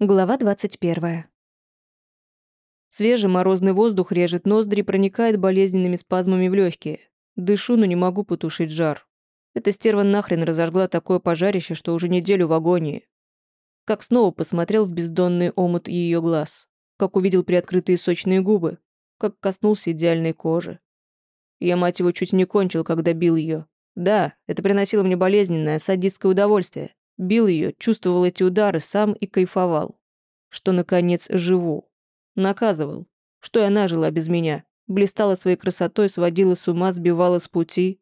Глава 21. Свежий морозный воздух режет ноздри и проникает болезненными спазмами в легкие. Дышу, но не могу потушить жар. Эта стерва нахрен разожгла такое пожарище, что уже неделю в агонии. Как снова посмотрел в бездонный омут ее глаз. Как увидел приоткрытые сочные губы. Как коснулся идеальной кожи. Я, мать его, чуть не кончил, когда бил ее. Да, это приносило мне болезненное, садистское удовольствие. Бил ее, чувствовал эти удары сам и кайфовал. Что, наконец, живу. Наказывал. Что она жила без меня. Блистала своей красотой, сводила с ума, сбивала с пути.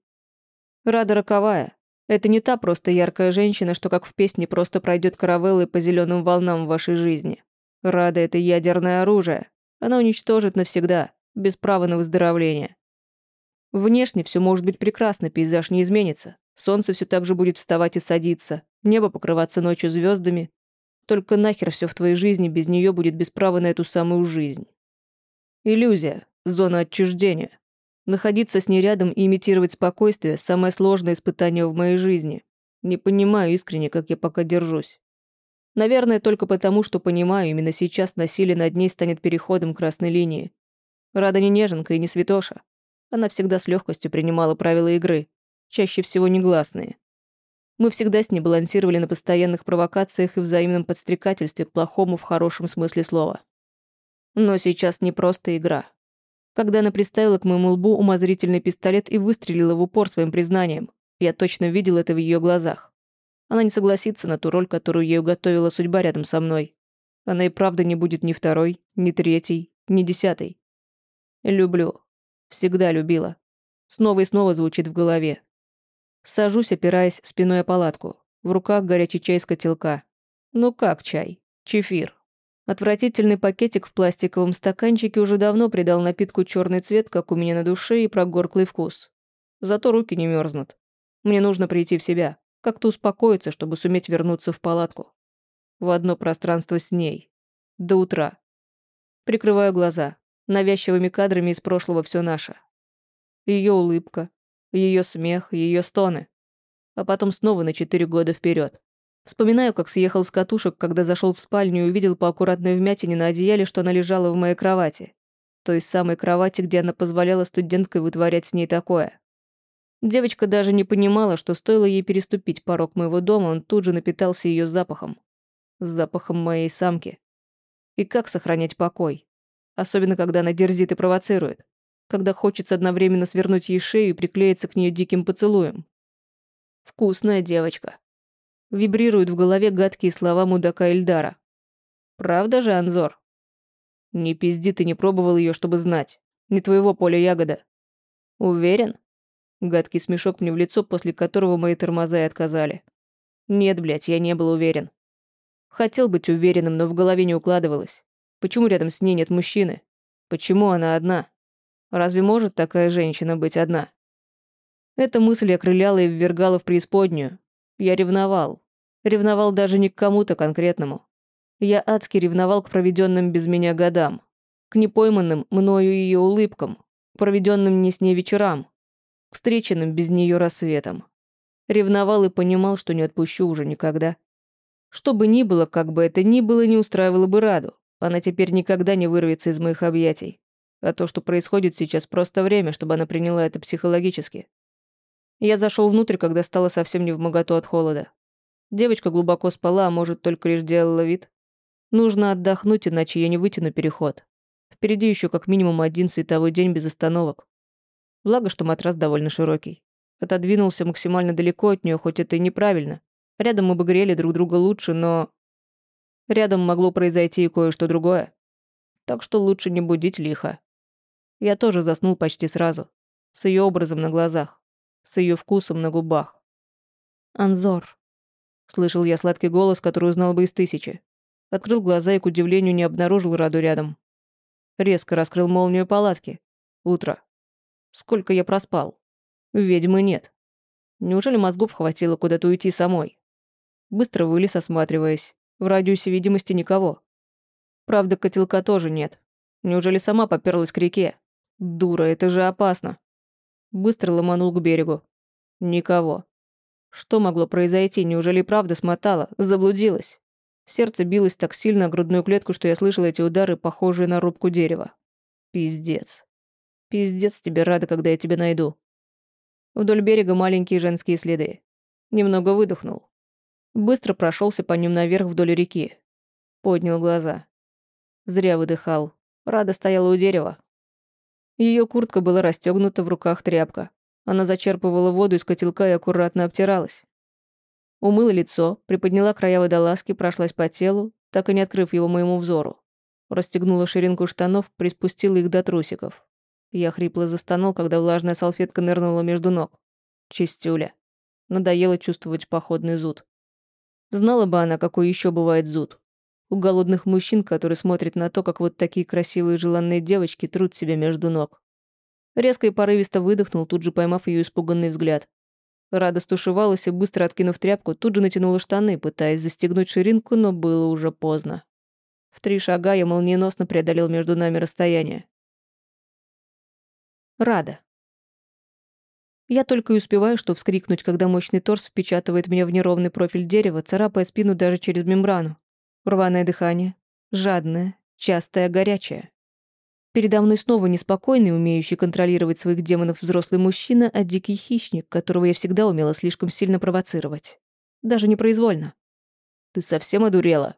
Рада роковая. Это не та просто яркая женщина, что как в песне просто пройдет каравеллой по зеленым волнам в вашей жизни. Рада — это ядерное оружие. Она уничтожит навсегда, без права на выздоровление. Внешне все может быть прекрасно, пейзаж не изменится. Солнце все так же будет вставать и садиться, небо покрываться ночью звездами. Только нахер все в твоей жизни без нее будет без права на эту самую жизнь. Иллюзия, зона отчуждения. Находиться с ней рядом и имитировать спокойствие – самое сложное испытание в моей жизни. Не понимаю искренне, как я пока держусь. Наверное, только потому, что понимаю, именно сейчас насилие над ней станет переходом красной линии. Рада не неженка и не святоша. Она всегда с легкостью принимала правила игры, чаще всего негласные. Мы всегда с ней балансировали на постоянных провокациях и взаимном подстрекательстве к плохому в хорошем смысле слова. Но сейчас не просто игра. Когда она приставила к моему лбу умозрительный пистолет и выстрелила в упор своим признанием, я точно видел это в ее глазах. Она не согласится на ту роль, которую ей уготовила судьба рядом со мной. Она и правда не будет ни второй, ни третьей, ни десятой. Люблю. Всегда любила. Снова и снова звучит в голове. Сажусь, опираясь спиной о палатку. В руках горячий чай из котелка. Ну как чай? Чефир. Отвратительный пакетик в пластиковом стаканчике уже давно придал напитку черный цвет, как у меня на душе, и прогорклый вкус. Зато руки не мерзнут. Мне нужно прийти в себя, как-то успокоиться, чтобы суметь вернуться в палатку. В одно пространство с ней. До утра. Прикрываю глаза. Навязчивыми кадрами из прошлого все наше. Ее улыбка, ее смех, ее стоны. А потом снова на четыре года вперед. Вспоминаю, как съехал с катушек, когда зашел в спальню и увидел по аккуратной вмятине на одеяле, что она лежала в моей кровати. Той самой кровати, где она позволяла студенткой вытворять с ней такое. Девочка даже не понимала, что стоило ей переступить порог моего дома, он тут же напитался ее запахом. Запахом моей самки. И как сохранять покой? Особенно, когда она дерзит и провоцирует когда хочется одновременно свернуть ей шею и приклеиться к нее диким поцелуем. Вкусная девочка. Вибрируют в голове гадкие слова мудака Эльдара. Правда же, Анзор? Не пизди, ты не пробовал ее, чтобы знать. Не твоего поля ягода. Уверен? Гадкий смешок мне в лицо, после которого мои тормоза и отказали. Нет, блядь, я не был уверен. Хотел быть уверенным, но в голове не укладывалось. Почему рядом с ней нет мужчины? Почему она одна? Разве может такая женщина быть одна? Эта мысль окрыляла и ввергала в преисподнюю. Я ревновал. Ревновал даже не к кому-то конкретному. Я адски ревновал к проведенным без меня годам. К непойманным мною ее улыбкам, проведенным не с ней вечерам, к встреченным без нее рассветам. Ревновал и понимал, что не отпущу уже никогда. Что бы ни было, как бы это ни было, не устраивало бы Раду. Она теперь никогда не вырвется из моих объятий. А то, что происходит сейчас, просто время, чтобы она приняла это психологически. Я зашел внутрь, когда стало совсем не в моготу от холода. Девочка глубоко спала, а может, только лишь делала вид. Нужно отдохнуть, иначе я не вытяну переход. Впереди еще как минимум один световой день без остановок. Благо, что матрас довольно широкий. Отодвинулся максимально далеко от нее, хоть это и неправильно. Рядом мы бы грели друг друга лучше, но... Рядом могло произойти и кое-что другое. Так что лучше не будить лихо. Я тоже заснул почти сразу. С ее образом на глазах. С ее вкусом на губах. «Анзор», — слышал я сладкий голос, который узнал бы из тысячи. Открыл глаза и, к удивлению, не обнаружил Раду рядом. Резко раскрыл молнию палатки. Утро. Сколько я проспал? Ведьмы нет. Неужели мозгов хватило куда-то уйти самой? Быстро вылез, осматриваясь. В радиусе видимости никого. Правда, котелка тоже нет. Неужели сама попёрлась к реке? Дура, это же опасно. Быстро ломанул к берегу. Никого. Что могло произойти? Неужели правда смотала? Заблудилась? Сердце билось так сильно о грудную клетку, что я слышал эти удары, похожие на рубку дерева. Пиздец. Пиздец тебе рада, когда я тебя найду. Вдоль берега маленькие женские следы. Немного выдохнул. Быстро прошелся по ним наверх вдоль реки. Поднял глаза. Зря выдыхал. Рада стояла у дерева. Ее куртка была расстегнута, в руках тряпка. Она зачерпывала воду из котелка и аккуратно обтиралась. Умыла лицо, приподняла края водолазки, прошлась по телу, так и не открыв его моему взору. Расстегнула ширинку штанов, приспустила их до трусиков. Я хрипло застонал, когда влажная салфетка нырнула между ног. Чистюля. Надоело чувствовать походный зуд. Знала бы она, какой еще бывает зуд. У голодных мужчин, которые смотрят на то, как вот такие красивые желанные девочки трут себя между ног. Резко и порывисто выдохнул, тут же поймав ее испуганный взгляд. Рада стушевалась и, быстро откинув тряпку, тут же натянула штаны, пытаясь застегнуть ширинку, но было уже поздно. В три шага я молниеносно преодолел между нами расстояние. Рада. Я только и успеваю, что вскрикнуть, когда мощный торс впечатывает меня в неровный профиль дерева, царапая спину даже через мембрану. Рваное дыхание. Жадное, частое, горячее. Передо мной снова неспокойный, умеющий контролировать своих демонов взрослый мужчина, а дикий хищник, которого я всегда умела слишком сильно провоцировать. Даже непроизвольно. «Ты совсем одурела?»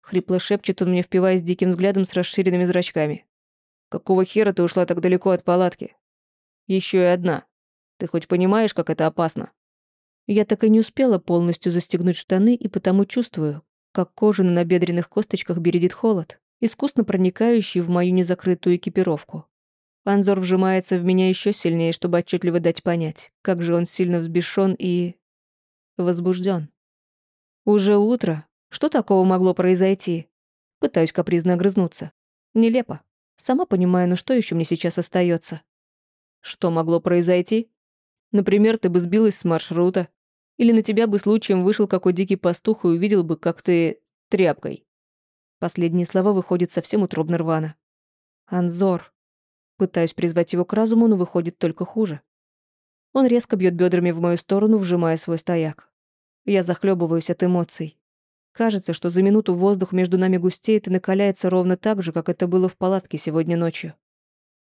Хрипло шепчет он мне, впиваясь диким взглядом с расширенными зрачками. «Какого хера ты ушла так далеко от палатки? Еще и одна. Ты хоть понимаешь, как это опасно?» Я так и не успела полностью застегнуть штаны и потому чувствую, как кожа на набедренных косточках бередит холод искусно проникающий в мою незакрытую экипировку. Анзор вжимается в меня еще сильнее, чтобы отчетливо дать понять, как же он сильно взбешен и... возбужден. Уже утро. Что такого могло произойти? Пытаюсь капризно огрызнуться. Нелепо. Сама понимаю, ну что еще мне сейчас остается? Что могло произойти? Например, ты бы сбилась с маршрута. Или на тебя бы случаем вышел какой дикий пастух и увидел бы, как ты тряпкой. Последние слова выходят совсем утробно рвано. «Анзор». Пытаюсь призвать его к разуму, но выходит только хуже. Он резко бьет бедрами в мою сторону, вжимая свой стояк. Я захлебываюсь от эмоций. Кажется, что за минуту воздух между нами густеет и накаляется ровно так же, как это было в палатке сегодня ночью.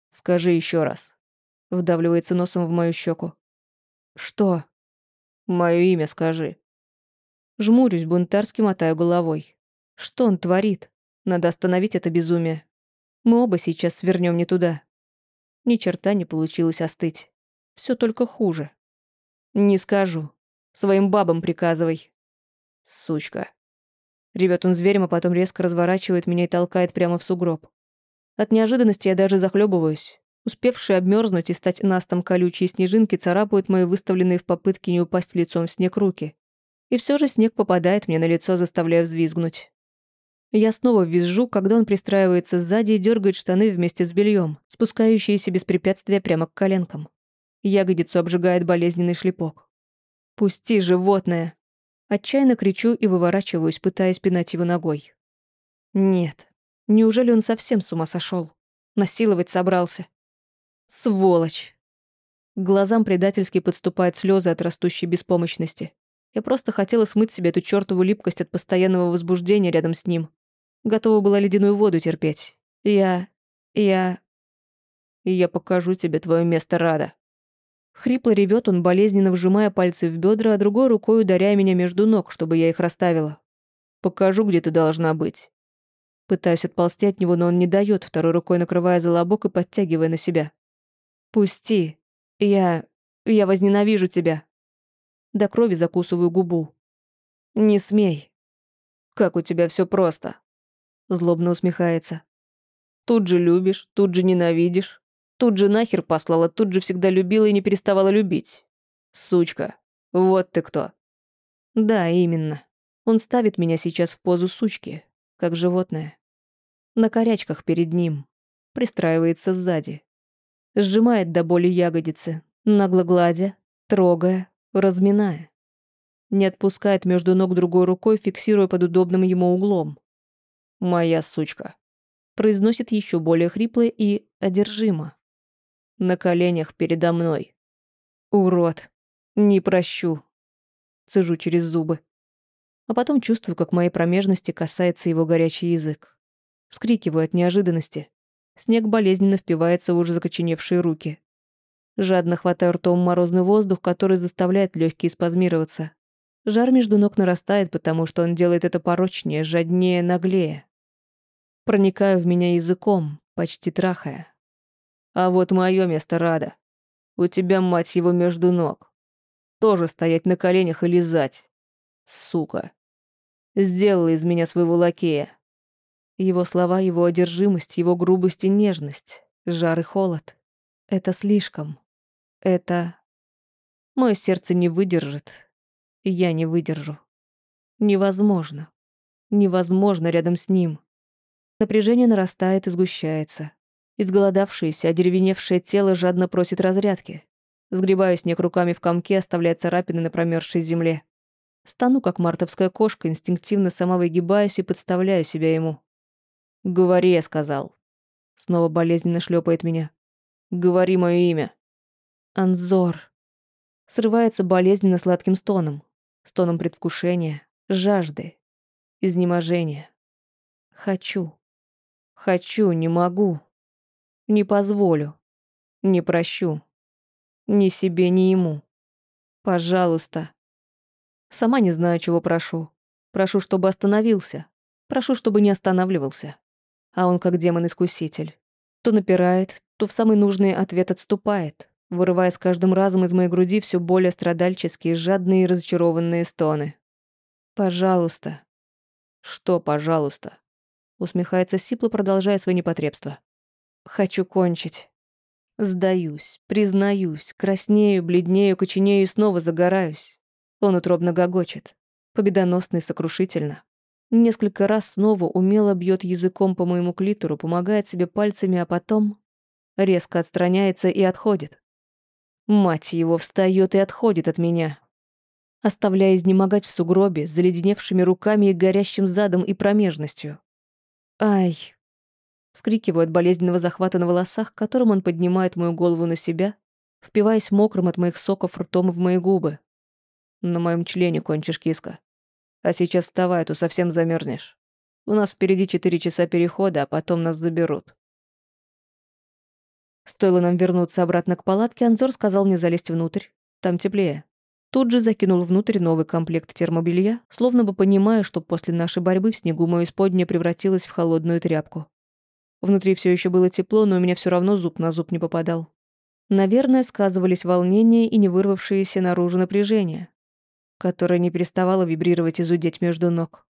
«Скажи еще раз». Вдавливается носом в мою щеку. «Что?» «Мое имя скажи». Жмурюсь, бунтарски мотаю головой. Что он творит? Надо остановить это безумие. Мы оба сейчас свернем не туда. Ни черта не получилось остыть. Все только хуже. Не скажу. Своим бабам приказывай. Сучка. Ревет он зверем, а потом резко разворачивает меня и толкает прямо в сугроб. От неожиданности я даже захлебываюсь. Успевшие обмерзнуть и стать настом колючие снежинки царапают мои выставленные в попытке не упасть лицом в снег руки. И все же снег попадает мне на лицо, заставляя взвизгнуть. Я снова визжу, когда он пристраивается сзади и дергает штаны вместе с бельем, спускающиеся без препятствия прямо к коленкам. Ягодицу обжигает болезненный шлепок. «Пусти, животное!» Отчаянно кричу и выворачиваюсь, пытаясь пинать его ногой. Нет. Неужели он совсем с ума сошел? Насиловать собрался. Сволочь! Глазам предательски подступают слезы от растущей беспомощности. Я просто хотела смыть себе эту чертову липкость от постоянного возбуждения рядом с ним, Готова была ледяную воду терпеть. Я... я... Я покажу тебе твое место рада. Хрипло ревет он, болезненно вжимая пальцы в бедра, а другой рукой ударяя меня между ног, чтобы я их расставила. Покажу, где ты должна быть. Пытаюсь отползти от него, но он не дает, второй рукой накрывая за лобок и подтягивая на себя. «Пусти. Я... я возненавижу тебя». До крови закусываю губу. «Не смей. Как у тебя все просто». Злобно усмехается. Тут же любишь, тут же ненавидишь. Тут же нахер послала, тут же всегда любила и не переставала любить. Сучка. Вот ты кто. Да, именно. Он ставит меня сейчас в позу сучки, как животное. На корячках перед ним. Пристраивается сзади. Сжимает до боли ягодицы, нагло гладя, трогая, разминая. Не отпускает между ног другой рукой, фиксируя под удобным ему углом. «Моя сучка», произносит еще более хрипло и одержимо. На коленях передо мной. «Урод! Не прощу!» Цежу через зубы. А потом чувствую, как моей промежности касается его горячий язык. Вскрикиваю от неожиданности. Снег болезненно впивается в уже закоченевшие руки. Жадно хватаю ртом морозный воздух, который заставляет легкие спазмироваться. Жар между ног нарастает, потому что он делает это порочнее, жаднее, наглее. Проникаю в меня языком, почти трахая. А вот мое место рада. У тебя, мать его, между ног. Тоже стоять на коленях и лизать. Сука. Сделала из меня своего лакея. Его слова, его одержимость, его грубость и нежность, жар и холод. Это слишком. Это... Мое сердце не выдержит. Я не выдержу. Невозможно. Невозможно рядом с ним. Напряжение нарастает и сгущается. Изголодавшееся, одеревеневшее тело жадно просит разрядки. Сгребаю снег руками в комке, оставляя царапины на промерзшей земле. Стану, как мартовская кошка, инстинктивно сама выгибаюсь и подставляю себя ему. «Говори», — я сказал. Снова болезненно шлепает меня. «Говори мое имя». «Анзор». Срывается болезненно сладким стоном. Стоном предвкушения, жажды, изнеможения. Хочу. Хочу, не могу. Не позволю. Не прощу. Ни себе, ни ему. Пожалуйста. Сама не знаю, чего прошу. Прошу, чтобы остановился. Прошу, чтобы не останавливался. А он как демон-искуситель. То напирает, то в самый нужный ответ отступает, вырывая с каждым разом из моей груди все более страдальческие, жадные и разочарованные стоны. «Пожалуйста». «Что «пожалуйста»?» Усмехается Сипло, продолжая свои непотребства. Хочу кончить. Сдаюсь, признаюсь, краснею, бледнею, коченею и снова загораюсь. Он утробно гогочет. Победоносно и сокрушительно. Несколько раз снова умело бьет языком по моему клитору, помогает себе пальцами, а потом резко отстраняется и отходит. Мать его встает и отходит от меня, оставляя изнемогать в сугробе, заледеневшими руками и горящим задом и промежностью. Ай, Вскрикиваю от болезненного захвата на волосах, которым он поднимает мою голову на себя, впиваясь мокрым от моих соков ртом в мои губы. На моем члене кончишь киска. А сейчас вставай, а то совсем замерзнешь. У нас впереди четыре часа перехода, а потом нас заберут. Стоило нам вернуться обратно к палатке, Анзор сказал мне залезть внутрь. Там теплее. Тут же закинул внутрь новый комплект термобелья, словно бы понимая, что после нашей борьбы в снегу мое исподнее превратилось в холодную тряпку. Внутри все еще было тепло, но у меня все равно зуб на зуб не попадал. Наверное, сказывались волнение и не вырвавшееся наружу напряжение, которое не переставало вибрировать и зудеть между ног.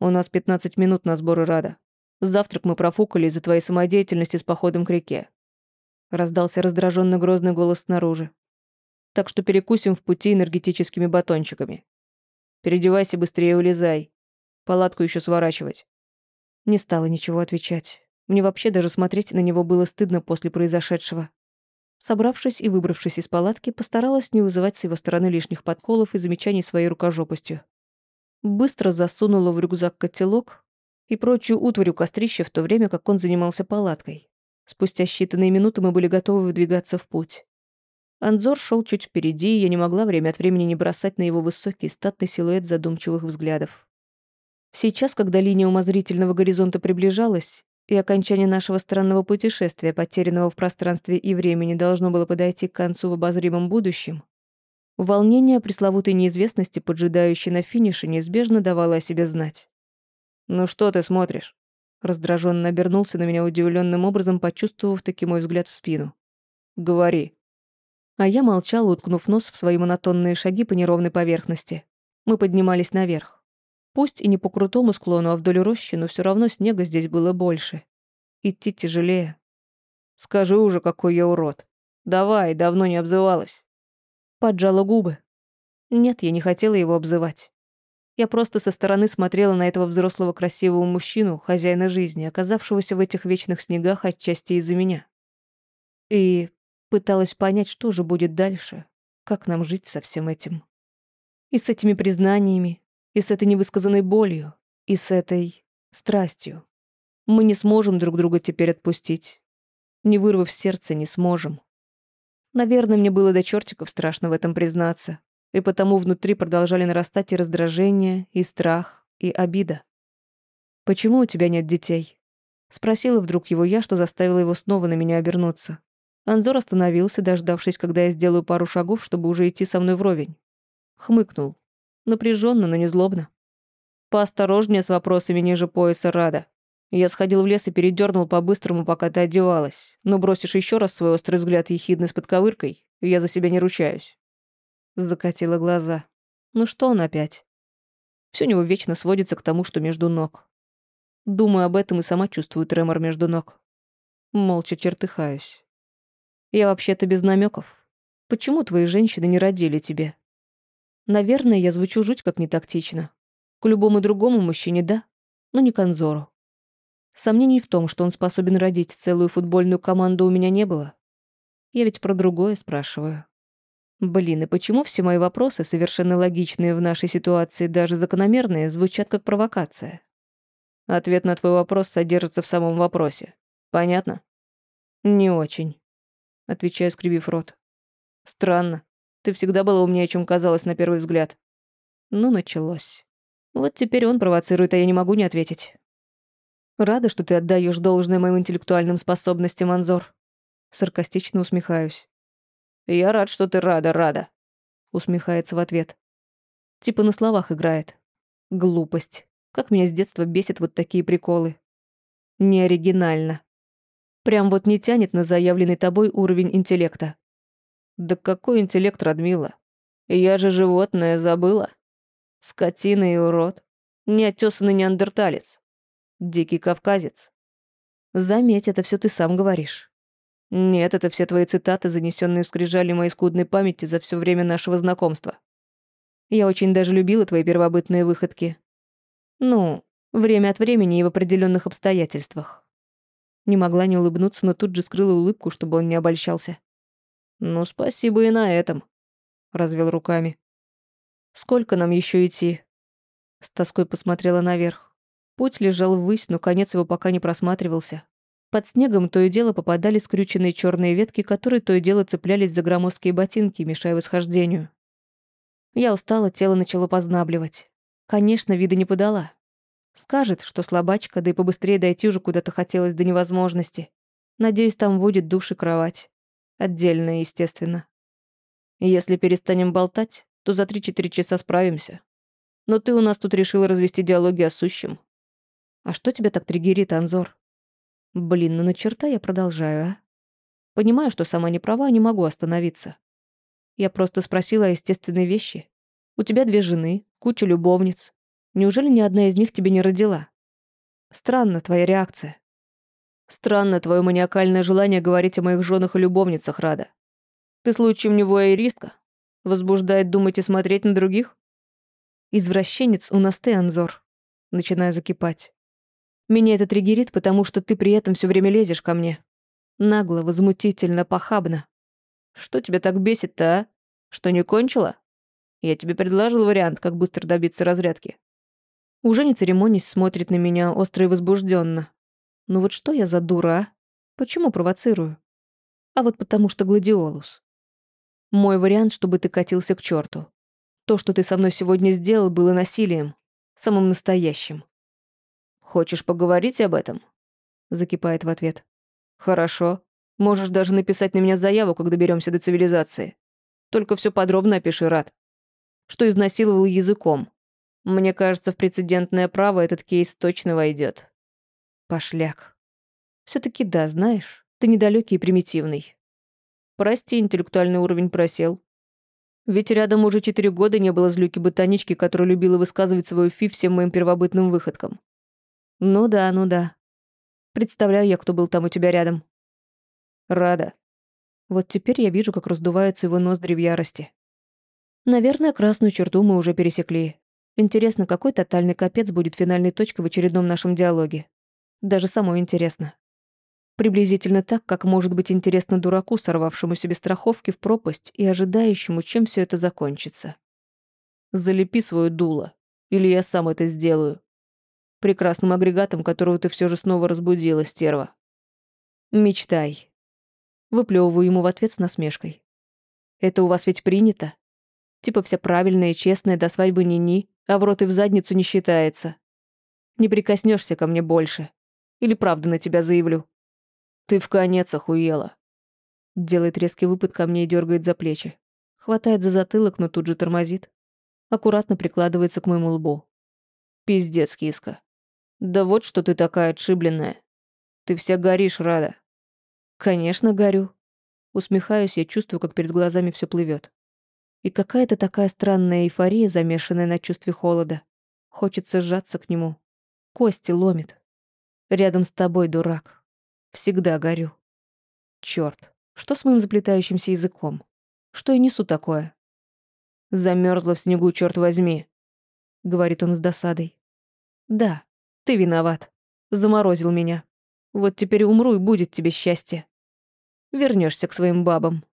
«У нас 15 минут на сборы Рада. Завтрак мы профукали из-за твоей самодеятельности с походом к реке». Раздался раздраженно грозный голос снаружи. «Так что перекусим в пути энергетическими батончиками. Переодевайся быстрее улезай. Палатку еще сворачивать». Не стала ничего отвечать. Мне вообще даже смотреть на него было стыдно после произошедшего. Собравшись и выбравшись из палатки, постаралась не вызывать с его стороны лишних подколов и замечаний своей рукожопостью. Быстро засунула в рюкзак котелок и прочую утварь у кострища в то время, как он занимался палаткой. Спустя считанные минуты мы были готовы выдвигаться в путь. Анзор шел чуть впереди, и я не могла время от времени не бросать на его высокий статный силуэт задумчивых взглядов. Сейчас, когда линия умозрительного горизонта приближалась, и окончание нашего странного путешествия, потерянного в пространстве и времени, должно было подойти к концу в обозримом будущем, волнение пресловутой неизвестности, поджидающей на финише, неизбежно давало о себе знать. «Ну что ты смотришь?» Раздраженно обернулся на меня удивленным образом, почувствовав таки мой взгляд в спину. «Говори». А я молчала, уткнув нос в свои монотонные шаги по неровной поверхности. Мы поднимались наверх. Пусть и не по крутому склону, а вдоль рощи, но все равно снега здесь было больше. Идти тяжелее. Скажи уже, какой я урод. Давай, давно не обзывалась. Поджала губы. Нет, я не хотела его обзывать. Я просто со стороны смотрела на этого взрослого красивого мужчину, хозяина жизни, оказавшегося в этих вечных снегах отчасти из-за меня. И пыталась понять, что же будет дальше, как нам жить со всем этим. И с этими признаниями, и с этой невысказанной болью, и с этой страстью. Мы не сможем друг друга теперь отпустить. Не вырвав сердце, не сможем. Наверное, мне было до чертиков страшно в этом признаться. и потому внутри продолжали нарастать и раздражение, и страх, и обида. «Почему у тебя нет детей?» Спросила вдруг его я, что заставило его снова на меня обернуться. Анзор остановился, дождавшись, когда я сделаю пару шагов, чтобы уже идти со мной вровень. Хмыкнул. Напряженно, но не злобно. Поосторожнее с вопросами ниже пояса Рада. Я сходил в лес и передернул по-быстрому, пока ты одевалась. Но бросишь еще раз свой острый взгляд ехидный с подковыркой, я за себя не ручаюсь. Закатила глаза. Ну что он опять? Все у него вечно сводится к тому, что между ног. Думаю об этом и сама чувствую тремор между ног. Молча чертыхаюсь. Я вообще-то без намеков. Почему твои женщины не родили тебе? Наверное, я звучу жуть как нетактично. К любому другому мужчине да, но не к Анзору. Сомнений в том, что он способен родить целую футбольную команду, у меня не было. Я ведь про другое спрашиваю. Блин, и почему все мои вопросы, совершенно логичные в нашей ситуации, даже закономерные, звучат как провокация? Ответ на твой вопрос содержится в самом вопросе. Понятно? Не очень. Отвечаю, скривив рот. Странно. Ты всегда была умнее, чем казалось на первый взгляд. Ну, началось. Вот теперь он провоцирует, а я не могу не ответить. Рада, что ты отдаешь должное моим интеллектуальным способностям, Анзор. Саркастично усмехаюсь. Я рад, что ты рада, рада. Усмехается в ответ. Типа на словах играет. Глупость. Как меня с детства бесит вот такие приколы. Не оригинально. Прям вот не тянет на заявленный тобой уровень интеллекта. Да какой интеллект, Радмила? Я же животное забыла. Скотина и урод. Неотесанный неандерталец. Дикий кавказец. Заметь, это все ты сам говоришь. Нет, это все твои цитаты, занесенные в скрижали моей скудной памяти за все время нашего знакомства. Я очень даже любила твои первобытные выходки. Ну, время от времени и в определенных обстоятельствах. Не могла не улыбнуться, но тут же скрыла улыбку, чтобы он не обольщался. «Ну, спасибо и на этом», — развел руками. «Сколько нам еще идти?» С тоской посмотрела наверх. Путь лежал ввысь, но конец его пока не просматривался. Под снегом то и дело попадали скрюченные черные ветки, которые то и дело цеплялись за громоздкие ботинки, мешая восхождению. Я устала, тело начало познабливать. Конечно, вида не подала. Скажет, что слабачка, да и побыстрее дойти уже куда-то хотелось до невозможности. Надеюсь, там будет душ и кровать. Отдельно, естественно. Если перестанем болтать, то за 3-4 часа справимся. Но ты у нас тут решила развести диалоги о сущем. А что тебя так триггерит, Анзор? Блин, ну на черта я продолжаю, а? Понимаю, что сама не права, не могу остановиться. Я просто спросила о естественной вещи. У тебя две жены, куча любовниц. Неужели ни одна из них тебе не родила? Странна твоя реакция. Странно твое маниакальное желание говорить о моих женах и любовницах, Рада. Ты случаем не вуайеристка? Возбуждает думать и смотреть на других? Извращенец у нас ты, Анзор. Начинаю закипать. Меня это триггерит, потому что ты при этом все время лезешь ко мне. Нагло, возмутительно, похабно. Что тебя так бесит-то, а? Что, не кончила? Я тебе предложил вариант, как быстро добиться разрядки. Уже не церемонясь, смотрит на меня остро и возбужденно. Ну вот что я за дура, а? Почему провоцирую? А вот потому что гладиолус. Мой вариант, чтобы ты катился к черту. То, что ты со мной сегодня сделал, было насилием. Самым настоящим. «Хочешь поговорить об этом?» Закипает в ответ. «Хорошо. Можешь даже написать на меня заяву, когда доберемся до цивилизации. Только все подробно опиши, Рад. Что изнасиловал языком. Мне кажется, в прецедентное право этот кейс точно войдет. Пошляк. все таки да, знаешь, ты недалекий и примитивный. Прости, интеллектуальный уровень просел. Ведь рядом уже четыре года не было злюки-ботанички, которая любила высказывать свою фи всем моим первобытным выходкам. Ну да, ну да. Представляю я, кто был там у тебя рядом. Рада. Вот теперь я вижу, как раздуваются его ноздри в ярости. Наверное, красную черту мы уже пересекли. Интересно, какой тотальный капец будет финальной точкой в очередном нашем диалоге. Даже самой интересно. Приблизительно так, как может быть интересно дураку, сорвавшему себе страховки в пропасть и ожидающему, чем все это закончится. Залепи свою дуло, или я сам это сделаю прекрасным агрегатом, которого ты все же снова разбудила, стерва. Мечтай. Выплевываю ему в ответ с насмешкой. Это у вас ведь принято? Типа вся правильная и честная, до свадьбы ни-ни, а в рот и в задницу не считается. Не прикоснешься ко мне больше. Или правда на тебя заявлю. Ты в конец охуела. Делает резкий выпад ко мне и дергает за плечи. Хватает за затылок, но тут же тормозит. Аккуратно прикладывается к моему лбу. Пиздец, киска. Да вот что ты такая отшибленная. Ты вся горишь, Рада. Конечно, горю. Усмехаюсь, я чувствую, как перед глазами все плывет. И какая-то такая странная эйфория, замешанная на чувстве холода. Хочется сжаться к нему. Кости ломит. Рядом с тобой, дурак. Всегда горю. Чёрт, что с моим заплетающимся языком? Что я несу такое? Замерзла в снегу, черт возьми, говорит он с досадой. Да, ты виноват. Заморозил меня. Вот теперь умру, и будет тебе счастье. Вернешься к своим бабам.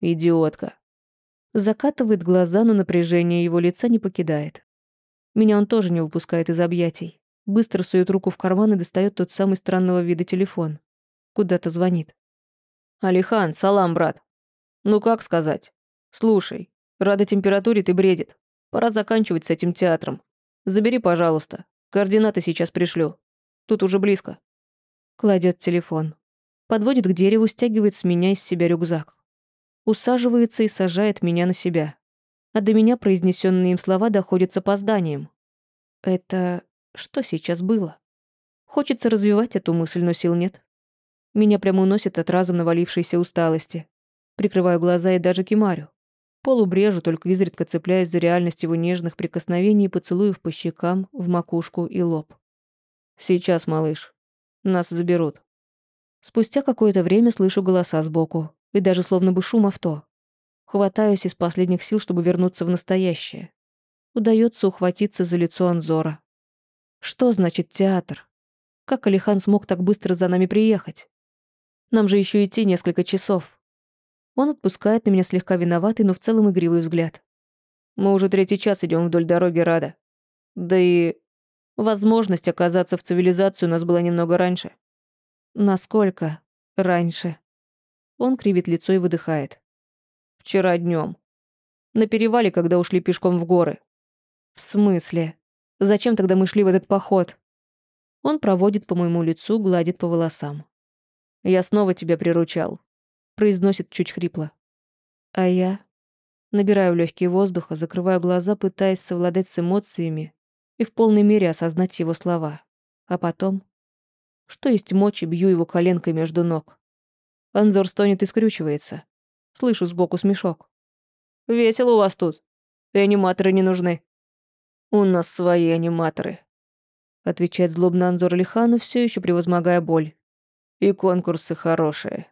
Идиотка. Закатывает глаза, но напряжение его лица не покидает. Меня он тоже не выпускает из объятий. Быстро сует руку в карман и достает тот самый странного вида телефон. Куда-то звонит. «Алихан, салам, брат. Ну как сказать? Слушай, рада температуре ты бредит. Пора заканчивать с этим театром. Забери, пожалуйста. Координаты сейчас пришлю. Тут уже близко». Кладет телефон. Подводит к дереву, стягивает с меня из себя рюкзак. Усаживается и сажает меня на себя. А до меня произнесенные им слова доходят с опозданием. Это что сейчас было? Хочется развивать эту мысль, но сил нет. Меня прямо уносит от разом навалившейся усталости. Прикрываю глаза и даже кимарю. Полубрежу, только изредка цепляясь за реальность его нежных прикосновений и поцелуев по щекам, в макушку и лоб. «Сейчас, малыш. Нас заберут». Спустя какое-то время слышу голоса сбоку, и даже словно бы шум авто. Хватаюсь из последних сил, чтобы вернуться в настоящее. Удается ухватиться за лицо Анзора. Что значит театр? Как Алихан смог так быстро за нами приехать? Нам же еще идти несколько часов. Он отпускает на меня слегка виноватый, но в целом игривый взгляд. Мы уже третий час идем вдоль дороги Рада. Да и возможность оказаться в цивилизации у нас была немного раньше. Насколько раньше? Он кривит лицо и выдыхает. Вчера днем. На перевале, когда ушли пешком в горы. В смысле? Зачем тогда мы шли в этот поход? Он проводит по моему лицу, гладит по волосам. «Я снова тебя приручал», — произносит чуть хрипло. А я набираю легкие воздуха, закрываю глаза, пытаясь совладать с эмоциями и в полной мере осознать его слова. А потом, что есть мочи, бью его коленкой между ног. Анзор стонет и скрючивается. Слышу сбоку смешок. «Весело у вас тут. И аниматоры не нужны». «У нас свои аниматоры», — отвечает злобно Анзор Лихану, все еще превозмогая боль. «И конкурсы хорошие».